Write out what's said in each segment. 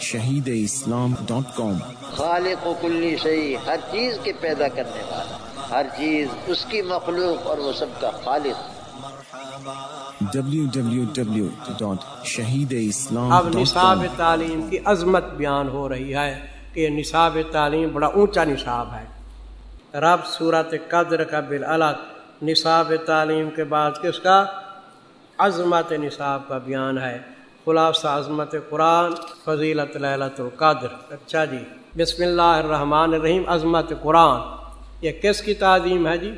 شہید اسلام ڈاٹ کام۔ خالق و کلی شہی ہر چیز کے پیدا کرنے والا ہر چیز اس کی مخلوق اور وہ سب کا خالق۔ شہید اسلام اب نصاب تعلیم کی عظمت بیان ہو رہی ہے کہ یہ نصاب تعلیم بڑا اونچا نصاب ہے۔ رب صورت قدر کا بالعلق نصاب تعلیم کے بعد کس کا؟ عظمت نصاب کا بیان ہے۔ خلاصہ عظمت قرآن، فضیلت للت القدر۔ اچھا جی بسم اللہ الرحمن الرحیم، عظمت قرآن۔ یہ کس کی تعظیم ہے جی؟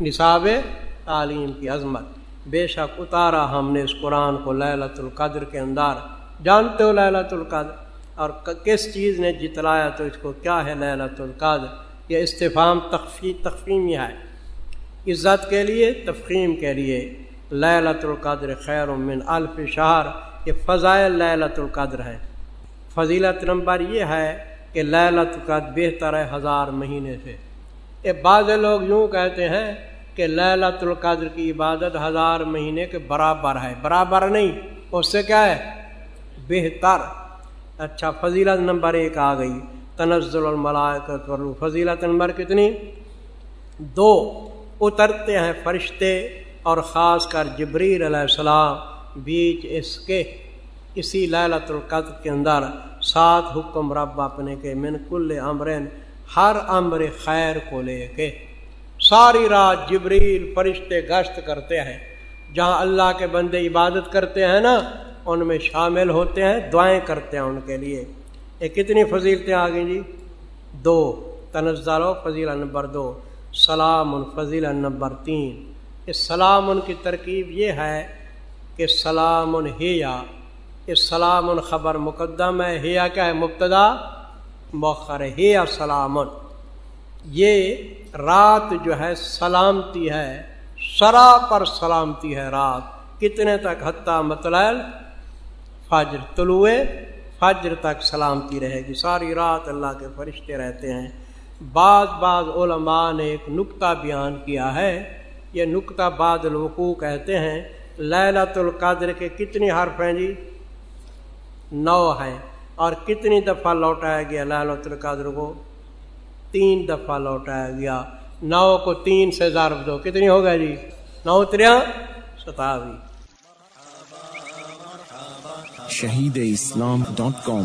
نصاب تعلیم کی عظمت۔ بے شک اتارا ہم نے اس قرآن کو للت القدر کے اندر۔ جانتے ہو للت القدر؟ اور کس چیز نے جتلایا تو اس کو کیا ہے للت القدر؟ یہ استفام تخفی تخفیمی ہے۔ عزت کے لیے، تفخیم کے لیے۔ للت القدر خیر من الف شہر یہ فضائل للت القدر ہے فضیلت نمبر یہ ہے کہ للت القدر بہتر ہے ہزار مہینے سے۔ یہ بعض لوگ یوں کہتے ہیں کہ للت القدر کی عبادت ہزار مہینے کے برابر ہے۔ برابر نہیں، اس سے کیا ہے؟ بہتر۔ اچھا فضیلت نمبر ایک آ گئی۔ تنزل الملائکت کرو فضیلت نمبر کتنی؟ دو۔ اترتے ہیں فرشتے اور خاص کر جبریل علیہ السلام بیچ اس کے اسی للت القدر کے اندر سات حکم رب اپنے کے من کل امرن ہر امر خیر کو لے کے ساری رات جبریل فرشتے گشت کرتے ہیں۔ جہاں اللہ کے بندے عبادت کرتے ہیں نا، ان میں شامل ہوتے ہیں، دعائیں کرتے ہیں ان کے لیے۔ یہ کتنی فضیلتیں آ گئیں جی؟ دو۔ تنزل و فضیلہ نمبر دو۔ سلام فضیلہ نمبر تین۔ اس سلام ان کی ترکیب یہ ہے کہ سلام ہیا اس سلام خبر مقدم ہے، ہیا کیا ہے؟ مبتدا، مؤخر، ہیا سلام یہ رات جو ہے سلامتی ہے، سرا پر سلامتی ہے رات۔ کتنے تک؟ حتیٰ مطلع فجر طلوع فجر تک سلامتی رہے گی۔ ساری رات اللہ کے فرشتے رہتے ہیں۔ بعض بعض علماء نے ایک نقطہ بیان کیا ہے۔ یہ نقطہ بعد الوقوع کہتے ہیں۔ للت القدر کے کتنی حرف ہیں جی؟ نو ہیں۔ اور کتنی دفعہ لوٹایا گیا للت القدر کو؟ تین دفعہ لوٹایا گیا۔ نو کو تین سے ضرب دو، کتنی ہو گیا جی؟ نو تریا ستاوی۔ شہید اسلام ڈاٹ کام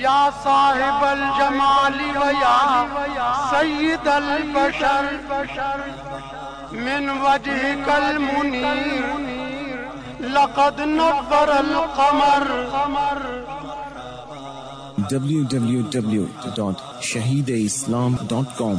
یا صاحب الجمال و یا سید البشر، من وجه کل منیر لقد نظر القمر۔ www.shahideislam.com